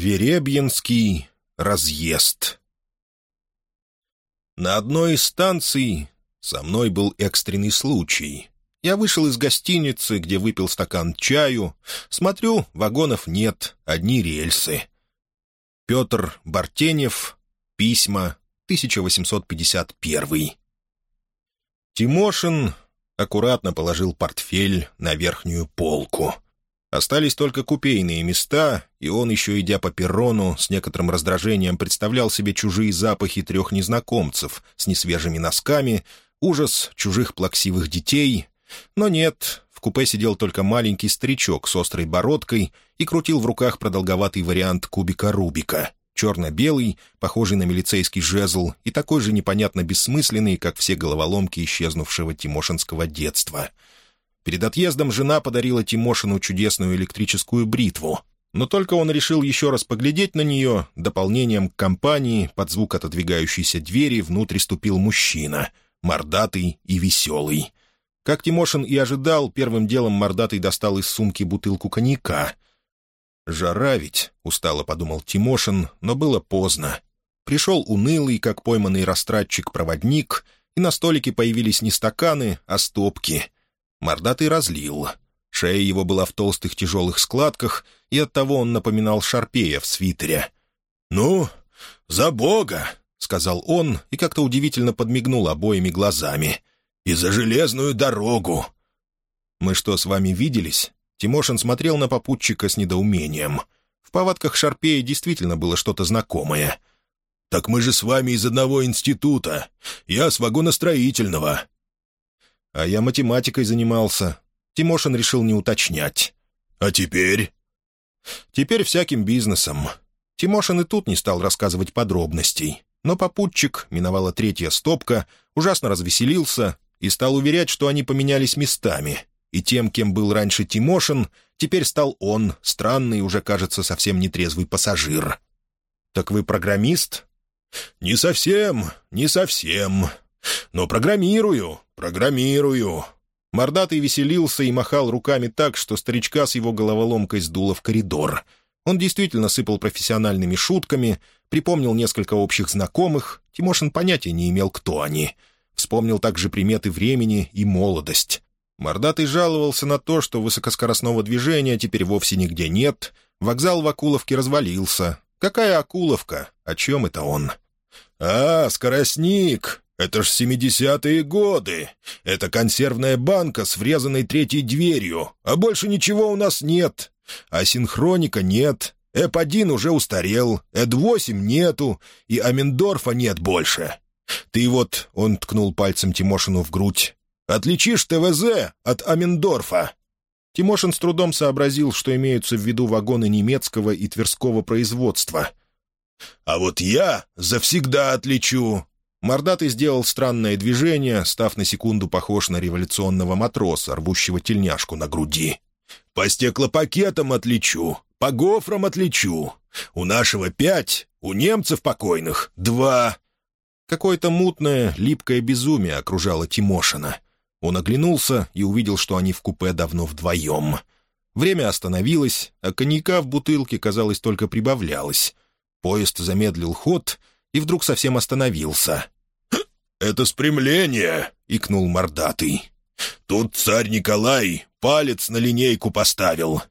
Веребьинский разъезд На одной из станций со мной был экстренный случай. Я вышел из гостиницы, где выпил стакан чаю. Смотрю, вагонов нет, одни рельсы. Петр Бартенев. Письма. 1851. Тимошин аккуратно положил портфель на верхнюю полку — Остались только купейные места, и он, еще идя по перрону, с некоторым раздражением представлял себе чужие запахи трех незнакомцев с несвежими носками, ужас чужих плаксивых детей. Но нет, в купе сидел только маленький старичок с острой бородкой и крутил в руках продолговатый вариант кубика Рубика, черно-белый, похожий на милицейский жезл и такой же непонятно бессмысленный, как все головоломки исчезнувшего тимошинского детства — Перед отъездом жена подарила Тимошину чудесную электрическую бритву. Но только он решил еще раз поглядеть на нее, дополнением к компании, под звук отодвигающейся двери, внутрь ступил мужчина, мордатый и веселый. Как Тимошин и ожидал, первым делом мордатый достал из сумки бутылку коньяка. «Жара ведь», — устало подумал Тимошин, но было поздно. Пришел унылый, как пойманный растратчик-проводник, и на столике появились не стаканы, а стопки — Мордатый разлил. Шея его была в толстых тяжелых складках, и оттого он напоминал шарпея в свитере. «Ну, за Бога!» — сказал он и как-то удивительно подмигнул обоими глазами. «И за железную дорогу!» «Мы что, с вами виделись?» Тимошин смотрел на попутчика с недоумением. В повадках Шарпея действительно было что-то знакомое. «Так мы же с вами из одного института. Я с вагоностроительного. А я математикой занимался. Тимошин решил не уточнять. «А теперь?» «Теперь всяким бизнесом». Тимошин и тут не стал рассказывать подробностей. Но попутчик, миновала третья стопка, ужасно развеселился и стал уверять, что они поменялись местами. И тем, кем был раньше Тимошин, теперь стал он, странный, уже, кажется, совсем нетрезвый пассажир. «Так вы программист?» «Не совсем, не совсем. Но программирую, программирую». Мордатый веселился и махал руками так, что старичка с его головоломкой сдуло в коридор. Он действительно сыпал профессиональными шутками, припомнил несколько общих знакомых, Тимошин понятия не имел, кто они. Вспомнил также приметы времени и молодость. Мордатый жаловался на то, что высокоскоростного движения теперь вовсе нигде нет, вокзал в Акуловке развалился. Какая Акуловка? О чем это он? «А, скоростник! Это ж семидесятые годы. Это консервная банка с врезанной третьей дверью, а больше ничего у нас нет. А синхроника нет. Эп-1 уже устарел, Эд-8 нету, и Амендорфа нет больше. Ты вот, — он ткнул пальцем Тимошину в грудь, — отличишь ТВЗ от Амендорфа. Тимошин с трудом сообразил, что имеются в виду вагоны немецкого и тверского производства. «А вот я завсегда отличу», Мордатый сделал странное движение, став на секунду похож на революционного матроса, рвущего тельняшку на груди. «По стеклопакетам отличу, по гофрам отличу. У нашего пять, у немцев покойных два». Какое-то мутное, липкое безумие окружало Тимошина. Он оглянулся и увидел, что они в купе давно вдвоем. Время остановилось, а коньяка в бутылке, казалось, только прибавлялось. Поезд замедлил ход — и вдруг совсем остановился. «Это спрямление!» — икнул мордатый. «Тут царь Николай палец на линейку поставил».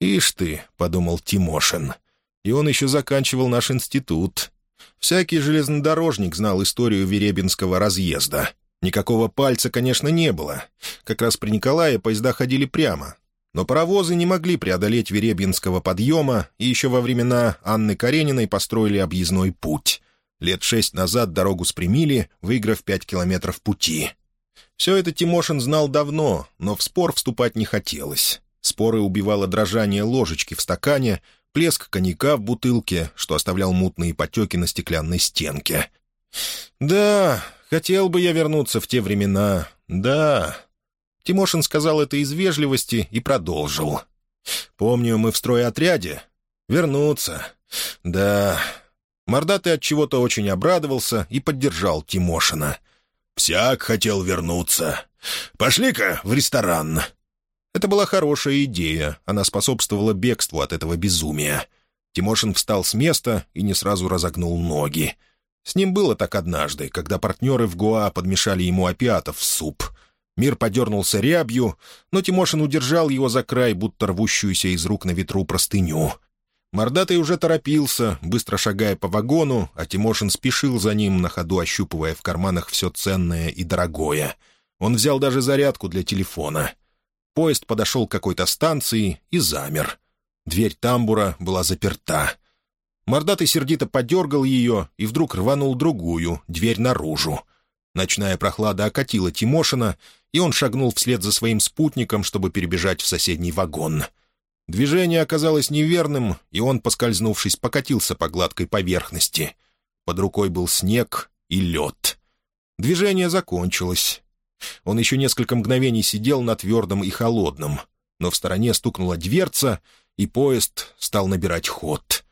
«Ишь ты», — подумал Тимошин, — «и он еще заканчивал наш институт». Всякий железнодорожник знал историю Веребинского разъезда. Никакого пальца, конечно, не было. Как раз при Николае поезда ходили прямо, но паровозы не могли преодолеть Веребьинского подъема, и еще во времена Анны Карениной построили объездной путь. Лет шесть назад дорогу спрямили, выиграв пять километров пути. Все это Тимошин знал давно, но в спор вступать не хотелось. Споры убивало дрожание ложечки в стакане, плеск коньяка в бутылке, что оставлял мутные потеки на стеклянной стенке. «Да, хотел бы я вернуться в те времена, да...» Тимошин сказал это из вежливости и продолжил. «Помню, мы в стройотряде. Вернуться. Да...» Мордатый от чего-то очень обрадовался и поддержал Тимошина. «Всяк хотел вернуться. Пошли-ка в ресторан». Это была хорошая идея, она способствовала бегству от этого безумия. Тимошин встал с места и не сразу разогнул ноги. С ним было так однажды, когда партнеры в Гуа подмешали ему опиатов в суп. Мир подернулся рябью, но Тимошин удержал его за край, будто рвущуюся из рук на ветру простыню. Мордатый уже торопился, быстро шагая по вагону, а Тимошин спешил за ним, на ходу ощупывая в карманах все ценное и дорогое. Он взял даже зарядку для телефона. Поезд подошел к какой-то станции и замер. Дверь тамбура была заперта. Мордатый сердито подергал ее и вдруг рванул другую, дверь наружу. Ночная прохлада окатила Тимошина, и он шагнул вслед за своим спутником, чтобы перебежать в соседний вагон. Движение оказалось неверным, и он, поскользнувшись, покатился по гладкой поверхности. Под рукой был снег и лед. Движение закончилось. Он еще несколько мгновений сидел на твердом и холодном, но в стороне стукнула дверца, и поезд стал набирать ход.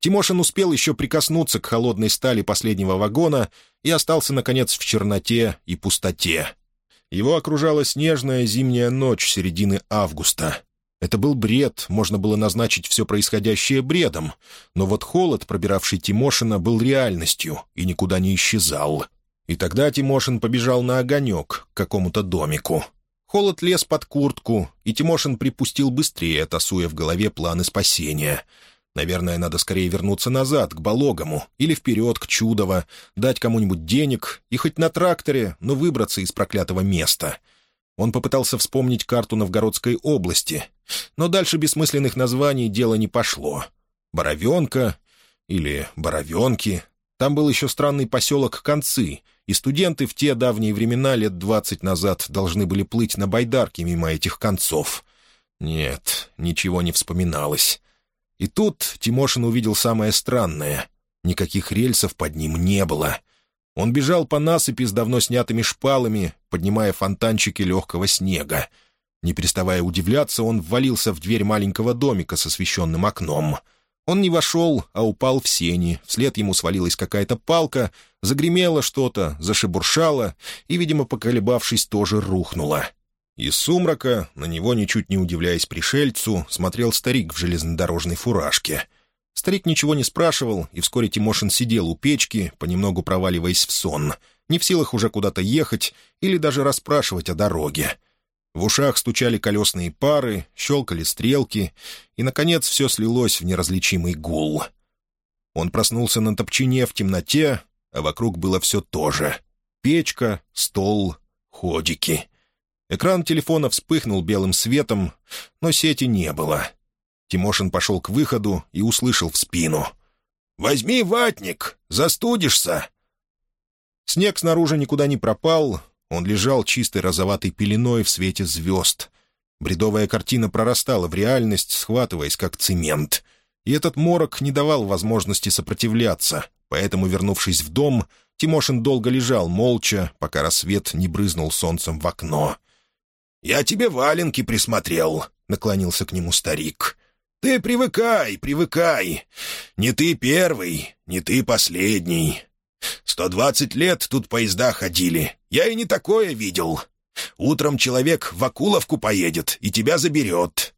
Тимошин успел еще прикоснуться к холодной стали последнего вагона и остался, наконец, в черноте и пустоте. Его окружала снежная зимняя ночь середины августа. Это был бред, можно было назначить все происходящее бредом, но вот холод, пробиравший Тимошина, был реальностью и никуда не исчезал. И тогда Тимошин побежал на огонек к какому-то домику. Холод лез под куртку, и Тимошин припустил быстрее, тасуя в голове планы спасения — Наверное, надо скорее вернуться назад, к Бологому, или вперед, к Чудово, дать кому-нибудь денег и хоть на тракторе, но выбраться из проклятого места. Он попытался вспомнить карту Новгородской области, но дальше бессмысленных названий дело не пошло. Боровенка или Боровенки. Там был еще странный поселок Концы, и студенты в те давние времена, лет двадцать назад, должны были плыть на байдарке мимо этих концов. Нет, ничего не вспоминалось. И тут Тимошин увидел самое странное. Никаких рельсов под ним не было. Он бежал по насыпи с давно снятыми шпалами, поднимая фонтанчики легкого снега. Не переставая удивляться, он ввалился в дверь маленького домика с освещенным окном. Он не вошел, а упал в сени. Вслед ему свалилась какая-то палка, загремело что-то, зашебуршало и, видимо, поколебавшись, тоже рухнуло. Из сумрака, на него, ничуть не удивляясь пришельцу, смотрел старик в железнодорожной фуражке. Старик ничего не спрашивал, и вскоре Тимошин сидел у печки, понемногу проваливаясь в сон, не в силах уже куда-то ехать или даже расспрашивать о дороге. В ушах стучали колесные пары, щелкали стрелки, и, наконец, все слилось в неразличимый гул. Он проснулся на топчине в темноте, а вокруг было все то же — печка, стол, ходики — Экран телефона вспыхнул белым светом, но сети не было. Тимошин пошел к выходу и услышал в спину. «Возьми ватник, застудишься!» Снег снаружи никуда не пропал, он лежал чистой розоватой пеленой в свете звезд. Бредовая картина прорастала в реальность, схватываясь как цемент. И этот морок не давал возможности сопротивляться, поэтому, вернувшись в дом, Тимошин долго лежал молча, пока рассвет не брызнул солнцем в окно. «Я тебе валенки присмотрел», — наклонился к нему старик. «Ты привыкай, привыкай. Не ты первый, не ты последний. Сто двадцать лет тут поезда ходили. Я и не такое видел. Утром человек в Акуловку поедет и тебя заберет».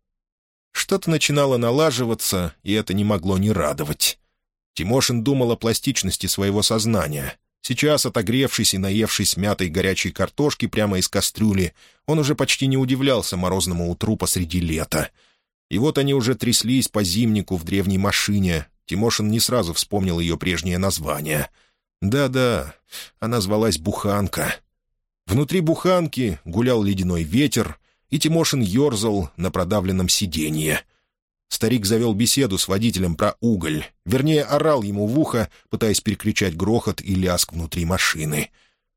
Что-то начинало налаживаться, и это не могло не радовать. Тимошин думал о пластичности своего сознания. Сейчас, отогревшись и наевшись мятой горячей картошки прямо из кастрюли, он уже почти не удивлялся морозному утру посреди лета. И вот они уже тряслись по зимнику в древней машине. Тимошин не сразу вспомнил ее прежнее название. Да-да, она звалась «Буханка». Внутри буханки гулял ледяной ветер, и Тимошин ерзал на продавленном сиденье — Старик завел беседу с водителем про уголь. Вернее, орал ему в ухо, пытаясь переключать грохот и ляск внутри машины.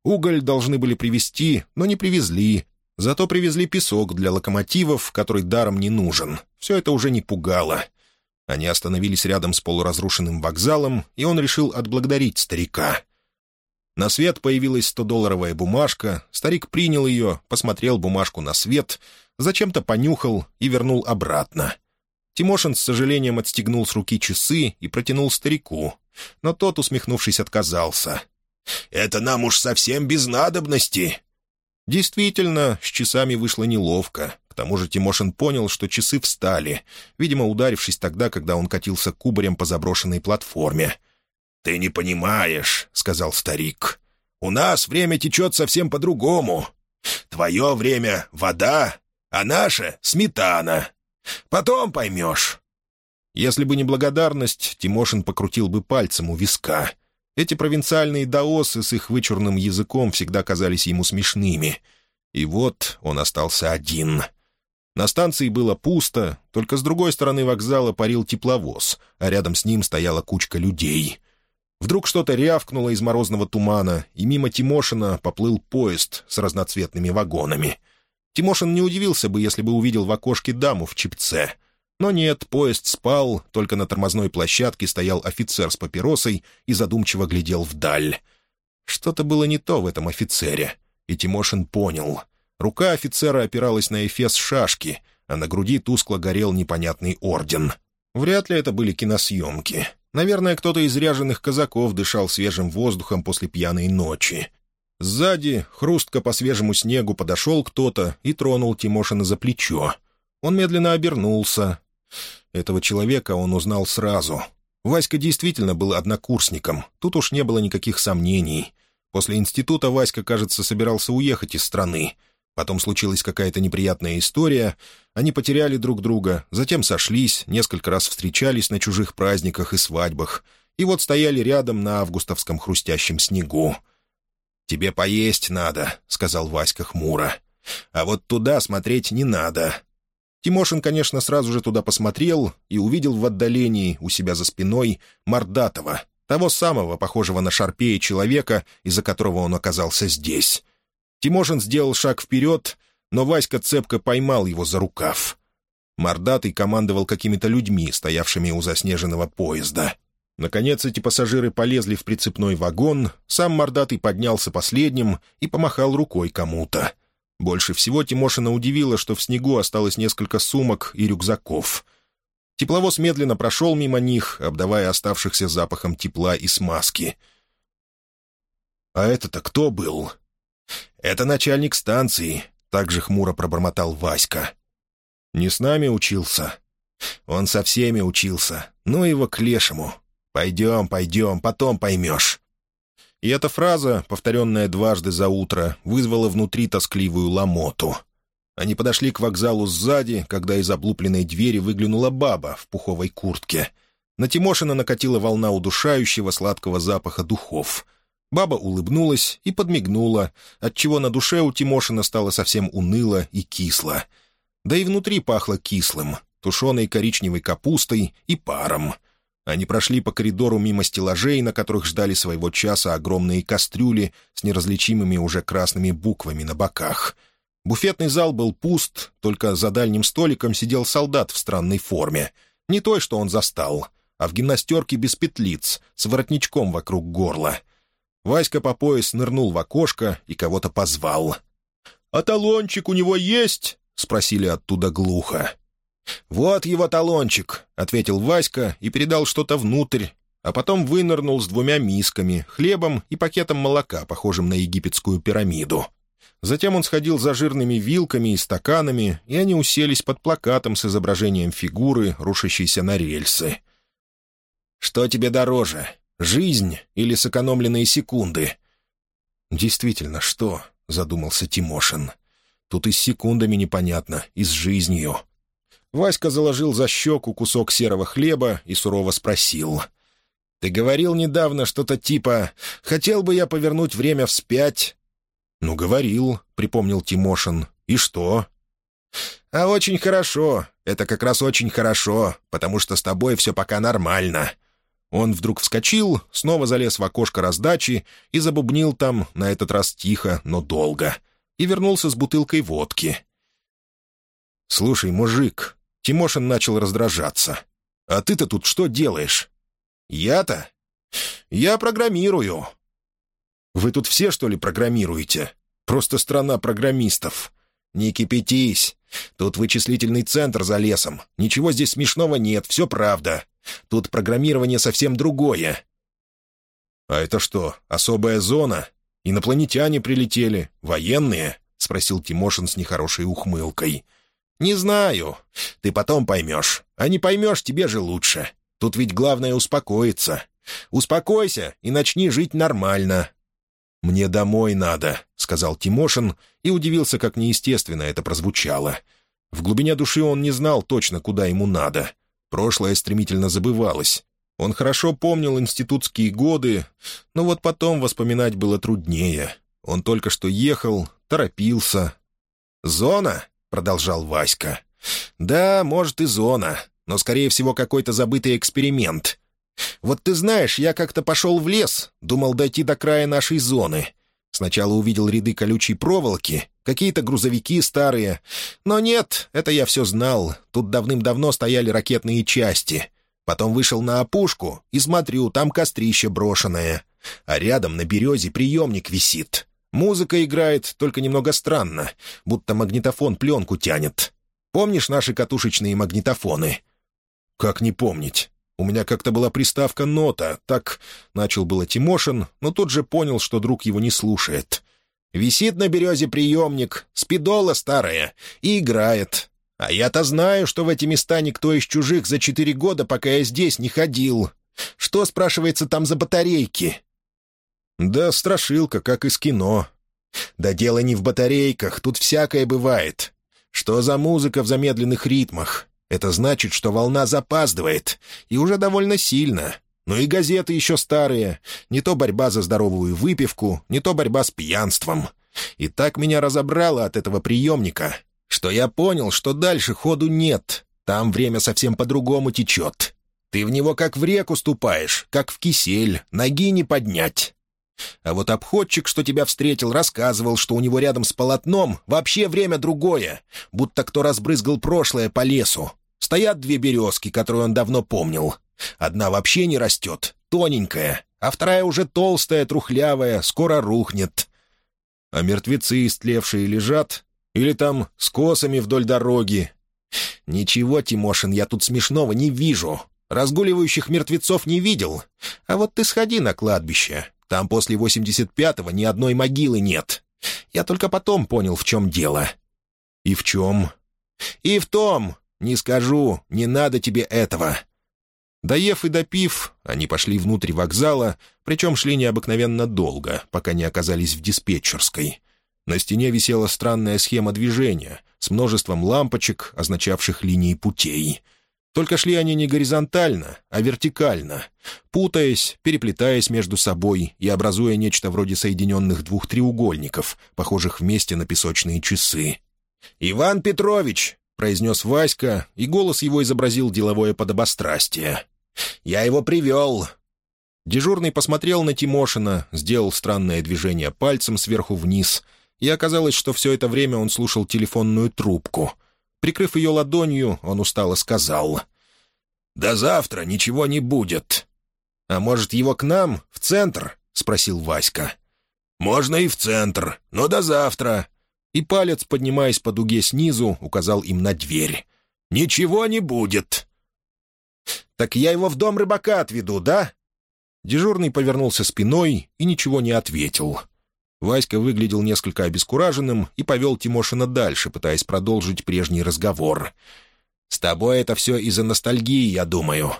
Уголь должны были привезти, но не привезли. Зато привезли песок для локомотивов, который даром не нужен. Все это уже не пугало. Они остановились рядом с полуразрушенным вокзалом, и он решил отблагодарить старика. На свет появилась 100-долларовая бумажка, старик принял ее, посмотрел бумажку на свет, зачем-то понюхал и вернул обратно — Тимошин с сожалением отстегнул с руки часы и протянул старику, но тот, усмехнувшись, отказался. «Это нам уж совсем без надобности». Действительно, с часами вышло неловко. К тому же Тимошин понял, что часы встали, видимо, ударившись тогда, когда он катился кубарем по заброшенной платформе. «Ты не понимаешь», — сказал старик. «У нас время течет совсем по-другому. Твое время — вода, а наше — сметана. Потом поймешь». Если бы не благодарность, Тимошин покрутил бы пальцем у виска. Эти провинциальные даосы с их вычурным языком всегда казались ему смешными. И вот он остался один. На станции было пусто, только с другой стороны вокзала парил тепловоз, а рядом с ним стояла кучка людей. Вдруг что-то рявкнуло из морозного тумана, и мимо Тимошина поплыл поезд с разноцветными вагонами. Тимошин не удивился бы, если бы увидел в окошке даму в чипце. Но нет, поезд спал, только на тормозной площадке стоял офицер с папиросой и задумчиво глядел вдаль. Что-то было не то в этом офицере, и Тимошин понял. Рука офицера опиралась на эфес шашки, а на груди тускло горел непонятный орден. Вряд ли это были киносъемки. Наверное, кто-то из ряженых казаков дышал свежим воздухом после пьяной ночи. Сзади, хрустко по свежему снегу, подошел кто-то и тронул Тимошина за плечо. Он медленно обернулся. Этого человека он узнал сразу. Васька действительно был однокурсником, тут уж не было никаких сомнений. После института Васька, кажется, собирался уехать из страны. Потом случилась какая-то неприятная история, они потеряли друг друга, затем сошлись, несколько раз встречались на чужих праздниках и свадьбах, и вот стояли рядом на августовском хрустящем снегу. «Тебе поесть надо», — сказал Васька хмуро. «А вот туда смотреть не надо. Тимошин, конечно, сразу же туда посмотрел и увидел в отдалении у себя за спиной Мордатова, того самого, похожего на Шарпея человека, из-за которого он оказался здесь. Тимошин сделал шаг вперед, но Васька цепко поймал его за рукав. Мордатый командовал какими-то людьми, стоявшими у заснеженного поезда. Наконец эти пассажиры полезли в прицепной вагон, сам Мордатый поднялся последним и помахал рукой кому-то — больше всего Тимошина удивило, что в снегу осталось несколько сумок и рюкзаков. Тепловоз медленно прошел мимо них, обдавая оставшихся запахом тепла и смазки. «А это-то кто был?» «Это начальник станции», — также хмуро пробормотал Васька. «Не с нами учился?» «Он со всеми учился. Ну его к лешему. Пойдем, пойдем, потом поймешь». И эта фраза, повторенная дважды за утро, вызвала внутри тоскливую ломоту. Они подошли к вокзалу сзади, когда из облупленной двери выглянула баба в пуховой куртке. На Тимошина накатила волна удушающего сладкого запаха духов. Баба улыбнулась и подмигнула, отчего на душе у Тимошина стало совсем уныло и кисло. Да и внутри пахло кислым, тушеной коричневой капустой и паром — они прошли по коридору мимо стеллажей, на которых ждали своего часа огромные кастрюли с неразличимыми уже красными буквами на боках. Буфетный зал был пуст, только за дальним столиком сидел солдат в странной форме. Не той, что он застал, а в гимнастерке без петлиц, с воротничком вокруг горла. Васька по пояс нырнул в окошко и кого-то позвал. «А талончик у него есть?» — спросили оттуда глухо. «Вот его талончик», — ответил Васька и передал что-то внутрь, а потом вынырнул с двумя мисками, хлебом и пакетом молока, похожим на египетскую пирамиду. Затем он сходил за жирными вилками и стаканами, и они уселись под плакатом с изображением фигуры, рушащейся на рельсы. «Что тебе дороже, жизнь или сэкономленные секунды?» «Действительно, что?» — задумался Тимошин. «Тут и с секундами непонятно, и с жизнью. Васька заложил за щеку кусок серого хлеба и сурово спросил. «Ты говорил недавно что-то типа «хотел бы я повернуть время вспять»?» «Ну, говорил», — припомнил Тимошин. «И что?» «А очень хорошо. Это как раз очень хорошо, потому что с тобой все пока нормально». Он вдруг вскочил, снова залез в окошко раздачи и забубнил там, на этот раз тихо, но долго, и вернулся с бутылкой водки. «Слушай, мужик, Тимошин начал раздражаться. «А ты-то тут что делаешь?» «Я-то? Я программирую». «Вы тут все, что ли, программируете? Просто страна программистов». «Не кипятись. Тут вычислительный центр за лесом. Ничего здесь смешного нет, все правда. Тут программирование совсем другое». «А это что, особая зона? Инопланетяне прилетели? Военные?» — спросил Тимошин с нехорошей ухмылкой. «Не знаю. Ты потом поймешь. А не поймешь, тебе же лучше. Тут ведь главное успокоиться. Успокойся и начни жить нормально». «Мне домой надо», — сказал Тимошин и удивился, как неестественно это прозвучало. В глубине души он не знал точно, куда ему надо. Прошлое стремительно забывалось. Он хорошо помнил институтские годы, но вот потом воспоминать было труднее. Он только что ехал, торопился. «Зона?» — продолжал Васька. «Да, может, и зона, но, скорее всего, какой-то забытый эксперимент. Вот ты знаешь, я как-то пошел в лес, думал дойти до края нашей зоны. Сначала увидел ряды колючей проволоки, какие-то грузовики старые. Но нет, это я все знал. Тут давным-давно стояли ракетные части. Потом вышел на опушку и смотрю, там кострище брошенное. А рядом на березе приемник висит. Музыка играет, только немного странно, будто магнитофон пленку тянет. Помнишь наши катушечные магнитофоны? Как не помнить? У меня как-то была приставка «нота», так...» — начал было Тимошин, но тут же понял, что друг его не слушает. «Висит на березе приемник, спидола старая, и играет. А я-то знаю, что в эти места никто из чужих за четыре года, пока я здесь, не ходил. Что, спрашивается, там за батарейки?» «Да страшилка, как из кино». «Да дело не в батарейках, тут всякое бывает. Что за музыка в замедленных ритмах? Это значит, что волна запаздывает, и уже довольно сильно. Ну и газеты еще старые. Не то борьба за здоровую выпивку, не то борьба с пьянством. И так меня разобрало от этого приемника, что я понял, что дальше ходу нет. Там время совсем по-другому течет. Ты в него как в реку ступаешь, как в кисель, ноги не поднять. А вот обходчик, что тебя встретил, рассказывал, что у него рядом с полотном вообще время другое, будто кто разбрызгал прошлое по лесу. Стоят две березки, которые он давно помнил. Одна вообще не растет, тоненькая, а вторая уже толстая, трухлявая, скоро рухнет. А мертвецы истлевшие лежат? Или там с косами вдоль дороги? Ничего, Тимошин, я тут смешного не вижу. Разгуливающих мертвецов не видел. А вот ты сходи на кладбище. Там после 85-го ни одной могилы нет. Я только потом понял, в чем дело». «И в чем?» «И в том! Не скажу, не надо тебе этого!» Доев и допив, они пошли внутрь вокзала, причем шли необыкновенно долго, пока не оказались в диспетчерской. На стене висела странная схема движения с множеством лампочек, означавших линии путей — только шли они не горизонтально, а вертикально, путаясь, переплетаясь между собой и образуя нечто вроде соединенных двух треугольников, похожих вместе на песочные часы. «Иван Петрович!» — произнес Васька, и голос его изобразил деловое подобострастие. «Я его привел!» Дежурный посмотрел на Тимошина, сделал странное движение пальцем сверху вниз, и оказалось, что все это время он слушал телефонную трубку — Прикрыв ее ладонью, он устало сказал. «До завтра ничего не будет». «А может, его к нам, в центр?» — спросил Васька. «Можно и в центр, но до завтра». И палец, поднимаясь по дуге снизу, указал им на дверь. «Ничего не будет». «Так я его в дом рыбака отведу, да?» Дежурный повернулся спиной и ничего не ответил. Васька выглядел несколько обескураженным и повел Тимошина дальше, пытаясь продолжить прежний разговор. «С тобой это все из-за ностальгии, я думаю.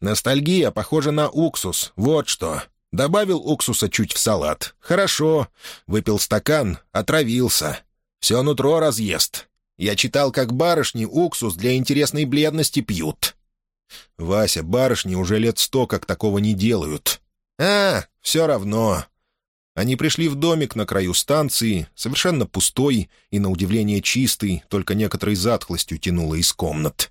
Ностальгия похожа на уксус, вот что. Добавил уксуса чуть в салат. Хорошо. Выпил стакан, отравился. Все нутро разъест. Я читал, как барышни уксус для интересной бледности пьют». «Вася, барышни уже лет сто как такого не делают». «А, все равно. Они пришли в домик на краю станции, совершенно пустой и, на удивление, чистый, только некоторой затхлостью тянуло из комнат.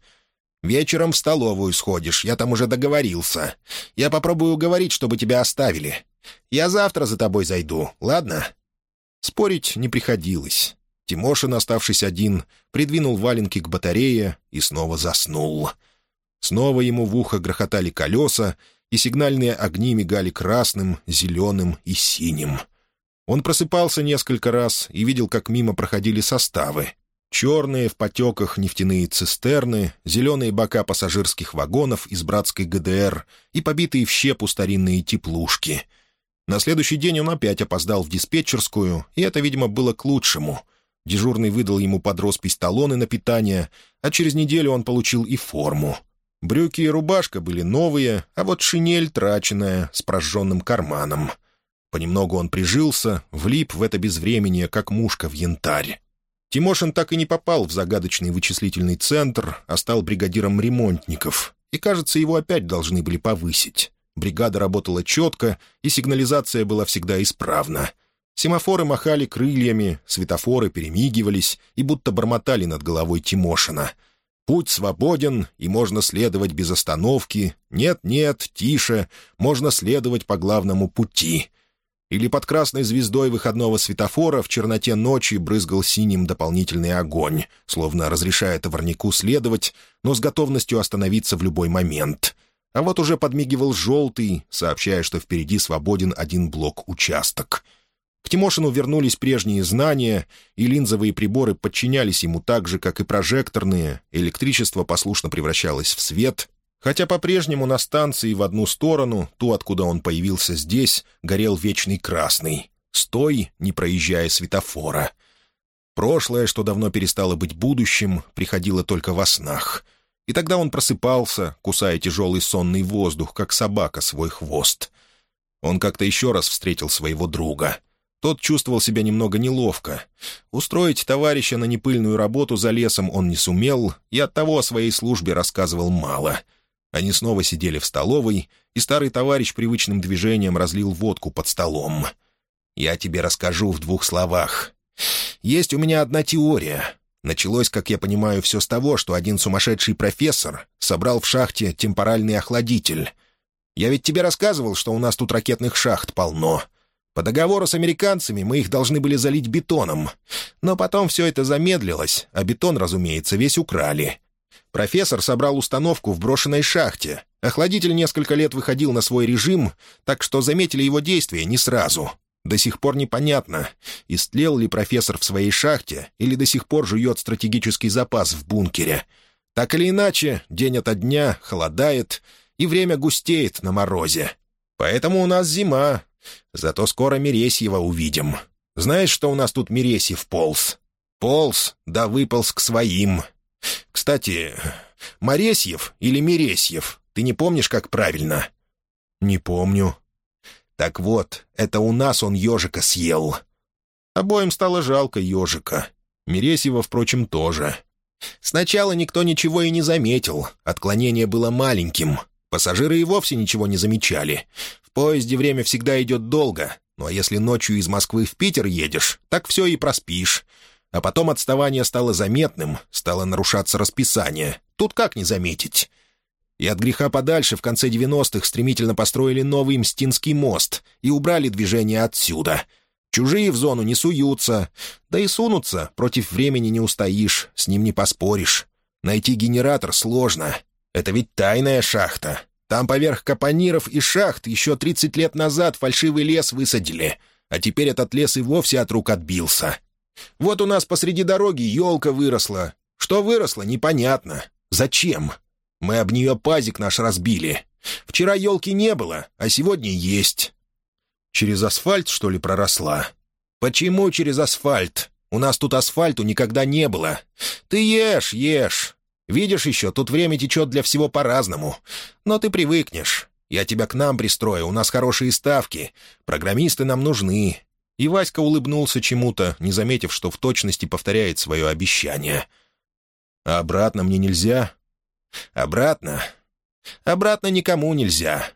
«Вечером в столовую сходишь, я там уже договорился. Я попробую уговорить, чтобы тебя оставили. Я завтра за тобой зайду, ладно?» Спорить не приходилось. Тимошин, оставшись один, придвинул валенки к батарее и снова заснул. Снова ему в ухо грохотали колеса, и сигнальные огни мигали красным, зеленым и синим. Он просыпался несколько раз и видел, как мимо проходили составы. Черные в потеках нефтяные цистерны, зеленые бока пассажирских вагонов из братской ГДР и побитые в щепу старинные теплушки. На следующий день он опять опоздал в диспетчерскую, и это, видимо, было к лучшему. Дежурный выдал ему под роспись талоны на питание, а через неделю он получил и форму. Брюки и рубашка были новые, а вот шинель траченная, с прожженным карманом. Понемногу он прижился, влип в это безвременье, как мушка в янтарь. Тимошин так и не попал в загадочный вычислительный центр, а стал бригадиром ремонтников. И, кажется, его опять должны были повысить. Бригада работала четко, и сигнализация была всегда исправна. Семафоры махали крыльями, светофоры перемигивались и будто бормотали над головой Тимошина. «Путь свободен, и можно следовать без остановки. Нет-нет, тише, можно следовать по главному пути». Или под красной звездой выходного светофора в черноте ночи брызгал синим дополнительный огонь, словно разрешая товарнику следовать, но с готовностью остановиться в любой момент. А вот уже подмигивал желтый, сообщая, что впереди свободен один блок-участок — к Тимошину вернулись прежние знания, и линзовые приборы подчинялись ему так же, как и прожекторные, электричество послушно превращалось в свет, хотя по-прежнему на станции в одну сторону, ту, откуда он появился здесь, горел вечный красный. Стой, не проезжая светофора. Прошлое, что давно перестало быть будущим, приходило только во снах. И тогда он просыпался, кусая тяжелый сонный воздух, как собака свой хвост. Он как-то еще раз встретил своего друга — тот чувствовал себя немного неловко. Устроить товарища на непыльную работу за лесом он не сумел, и оттого о своей службе рассказывал мало. Они снова сидели в столовой, и старый товарищ привычным движением разлил водку под столом. «Я тебе расскажу в двух словах. Есть у меня одна теория. Началось, как я понимаю, все с того, что один сумасшедший профессор собрал в шахте темпоральный охладитель. Я ведь тебе рассказывал, что у нас тут ракетных шахт полно». По договору с американцами мы их должны были залить бетоном. Но потом все это замедлилось, а бетон, разумеется, весь украли. Профессор собрал установку в брошенной шахте. Охладитель несколько лет выходил на свой режим, так что заметили его действия не сразу. До сих пор непонятно, истлел ли профессор в своей шахте или до сих пор жует стратегический запас в бункере. Так или иначе, день ото дня холодает, и время густеет на морозе. Поэтому у нас зима, Зато скоро Мересьева увидим. Знаешь, что у нас тут Мересьев полз? Полз, да выполз к своим. Кстати, Моресьев или Мересьев, ты не помнишь, как правильно?» «Не помню». «Так вот, это у нас он ежика съел». Обоим стало жалко ежика. Мересьева, впрочем, тоже. Сначала никто ничего и не заметил. Отклонение было маленьким. Пассажиры и вовсе ничего не замечали. В поезде время всегда идет долго, ну а если ночью из Москвы в Питер едешь, так все и проспишь. А потом отставание стало заметным, стало нарушаться расписание. Тут как не заметить? И от греха подальше в конце 90-х стремительно построили новый Мстинский мост и убрали движение отсюда. Чужие в зону не суются. Да и сунутся, против времени не устоишь, с ним не поспоришь. Найти генератор сложно. Это ведь тайная шахта. Там поверх капониров и шахт еще 30 лет назад фальшивый лес высадили, а теперь этот лес и вовсе от рук отбился. Вот у нас посреди дороги елка выросла. Что выросла, непонятно. Зачем? Мы об нее пазик наш разбили. Вчера елки не было, а сегодня есть. Через асфальт, что ли, проросла? Почему через асфальт? У нас тут асфальту никогда не было. Ты ешь, ешь. Видишь еще, тут время течет для всего по-разному. Но ты привыкнешь. Я тебя к нам пристрою, у нас хорошие ставки. Программисты нам нужны». И Васька улыбнулся чему-то, не заметив, что в точности повторяет свое обещание. «А обратно мне нельзя?» «Обратно? Обратно никому нельзя.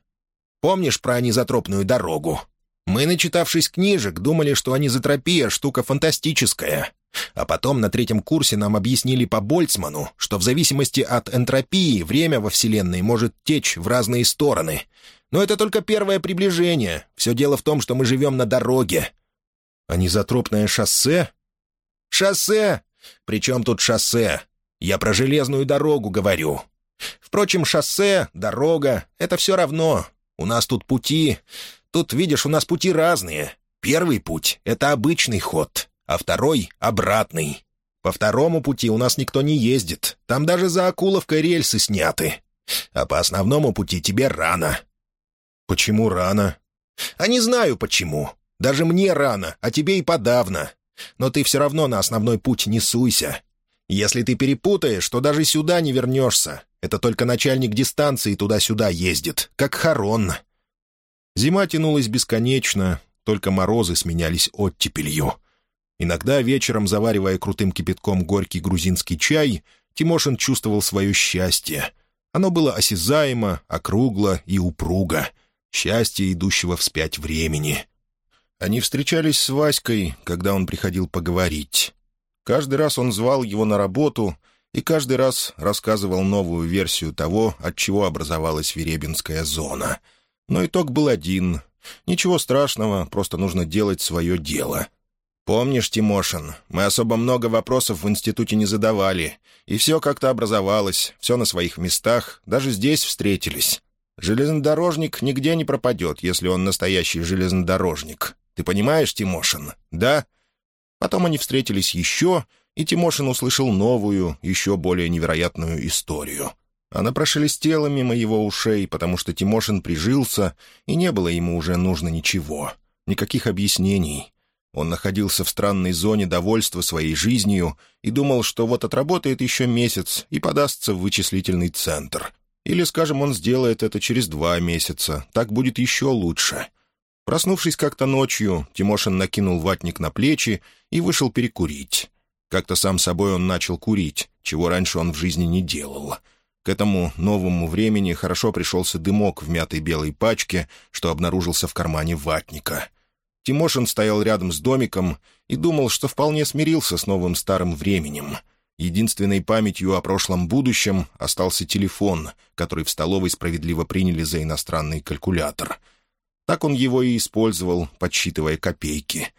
Помнишь про анизотропную дорогу? Мы, начитавшись книжек, думали, что анизотропия — штука фантастическая. А потом на третьем курсе нам объяснили по Больцману, что в зависимости от энтропии время во Вселенной может течь в разные стороны. Но это только первое приближение. Все дело в том, что мы живем на дороге. А низотропное шоссе? Шоссе! Причем тут шоссе? Я про железную дорогу говорю. Впрочем, шоссе, дорога — это все равно. У нас тут пути... Тут, видишь, у нас пути разные. Первый путь — это обычный ход а второй — обратный. По второму пути у нас никто не ездит, там даже за Акуловкой рельсы сняты. А по основному пути тебе рано». «Почему рано?» «А не знаю почему. Даже мне рано, а тебе и подавно. Но ты все равно на основной путь не суйся. Если ты перепутаешь, то даже сюда не вернешься. Это только начальник дистанции туда-сюда ездит, как Харон». Зима тянулась бесконечно, только морозы сменялись оттепелью. Иногда вечером, заваривая крутым кипятком горький грузинский чай, Тимошин чувствовал свое счастье. Оно было осязаемо, округло и упруго. Счастье, идущего вспять времени. Они встречались с Васькой, когда он приходил поговорить. Каждый раз он звал его на работу и каждый раз рассказывал новую версию того, от чего образовалась Веребинская зона. Но итог был один. Ничего страшного, просто нужно делать свое дело. «Помнишь, Тимошин, мы особо много вопросов в институте не задавали, и все как-то образовалось, все на своих местах, даже здесь встретились. Железнодорожник нигде не пропадет, если он настоящий железнодорожник. Ты понимаешь, Тимошин, да?» Потом они встретились еще, и Тимошин услышал новую, еще более невероятную историю. Она прошелестела мимо его ушей, потому что Тимошин прижился, и не было ему уже нужно ничего. Никаких объяснений. Он находился в странной зоне довольства своей жизнью и думал, что вот отработает еще месяц и подастся в вычислительный центр. Или, скажем, он сделает это через два месяца. Так будет еще лучше. Проснувшись как-то ночью, Тимошин накинул ватник на плечи и вышел перекурить. Как-то сам собой он начал курить, чего раньше он в жизни не делал. К этому новому времени хорошо пришелся дымок в мятой белой пачке, что обнаружился в кармане ватника. Тимошин стоял рядом с домиком и думал, что вполне смирился с новым старым временем. Единственной памятью о прошлом будущем остался телефон, который в столовой справедливо приняли за иностранный калькулятор — так он его и использовал, подсчитывая копейки.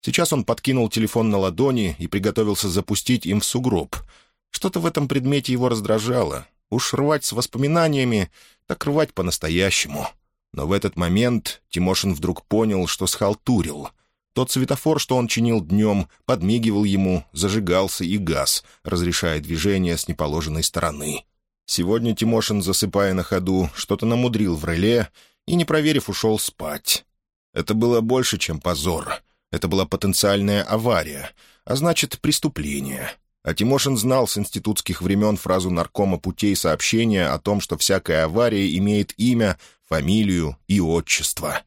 Сейчас он подкинул телефон на ладони и приготовился запустить им в сугроб. Что-то в этом предмете его раздражало. Уж рвать с воспоминаниями, так рвать по-настоящему. Но в этот момент Тимошин вдруг понял, что схалтурил. Тот светофор, что он чинил днем, подмигивал ему, зажигался и газ, разрешая движение с неположенной стороны. Сегодня Тимошин, засыпая на ходу, что-то намудрил в реле и, не проверив, ушел спать. Это было больше, чем позор. Это была потенциальная авария, а значит, преступление. А Тимошин знал с институтских времен фразу наркома путей сообщения о том, что всякая авария имеет имя, фамилию и отчество.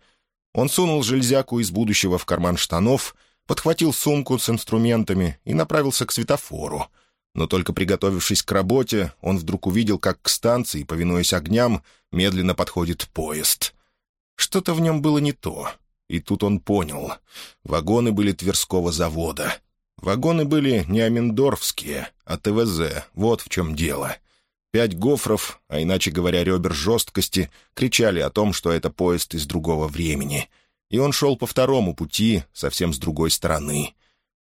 Он сунул железяку из будущего в карман штанов, подхватил сумку с инструментами и направился к светофору — но только приготовившись к работе, он вдруг увидел, как к станции, повинуясь огням, медленно подходит поезд. Что-то в нем было не то. И тут он понял. Вагоны были Тверского завода. Вагоны были не Амендорфские, а ТВЗ. Вот в чем дело. Пять гофров, а иначе говоря, ребер жесткости, кричали о том, что это поезд из другого времени. И он шел по второму пути, совсем с другой стороны.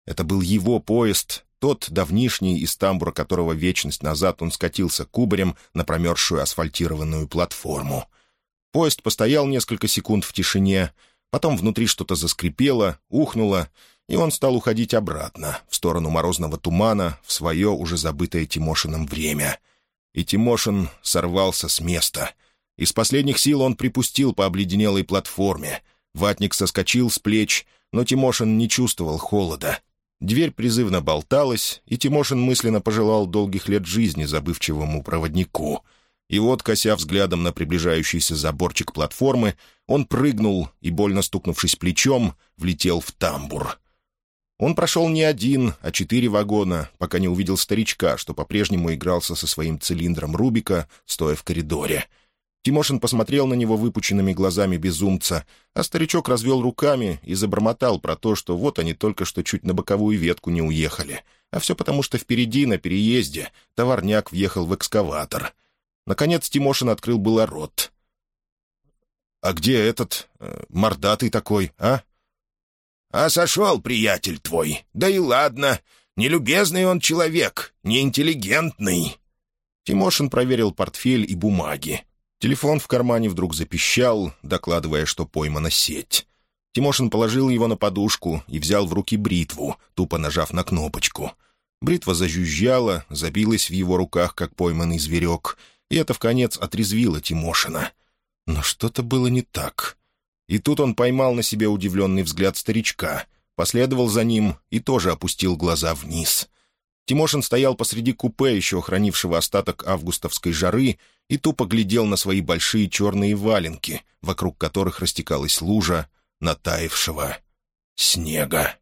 Это был его поезд, тот давнишний, из тамбура которого вечность назад он скатился кубарем на промерзшую асфальтированную платформу. Поезд постоял несколько секунд в тишине, потом внутри что-то заскрипело, ухнуло, и он стал уходить обратно, в сторону морозного тумана, в свое уже забытое Тимошином время. И Тимошин сорвался с места. Из последних сил он припустил по обледенелой платформе. Ватник соскочил с плеч, но Тимошин не чувствовал холода — Дверь призывно болталась, и Тимошин мысленно пожелал долгих лет жизни забывчивому проводнику. И вот, кося взглядом на приближающийся заборчик платформы, он прыгнул и, больно стукнувшись плечом, влетел в тамбур. Он прошел не один, а четыре вагона, пока не увидел старичка, что по-прежнему игрался со своим цилиндром Рубика, стоя в коридоре — Тимошин посмотрел на него выпученными глазами безумца, а старичок развел руками и забормотал про то, что вот они только что чуть на боковую ветку не уехали. А все потому, что впереди, на переезде, товарняк въехал в экскаватор. Наконец Тимошин открыл было рот. «А где этот... Э, мордатый такой, а?» «А сошел, приятель твой. Да и ладно. Нелюбезный он человек, неинтеллигентный». Тимошин проверил портфель и бумаги. Телефон в кармане вдруг запищал, докладывая, что поймана сеть. Тимошин положил его на подушку и взял в руки бритву, тупо нажав на кнопочку. Бритва зажужжала, забилась в его руках, как пойманный зверек, и это в конец отрезвило Тимошина. Но что-то было не так. И тут он поймал на себе удивленный взгляд старичка. последовал за ним и тоже опустил глаза вниз. Тимошин стоял посреди купе, еще хранившего остаток августовской жары, и тупо глядел на свои большие черные валенки, вокруг которых растекалась лужа натаившего снега.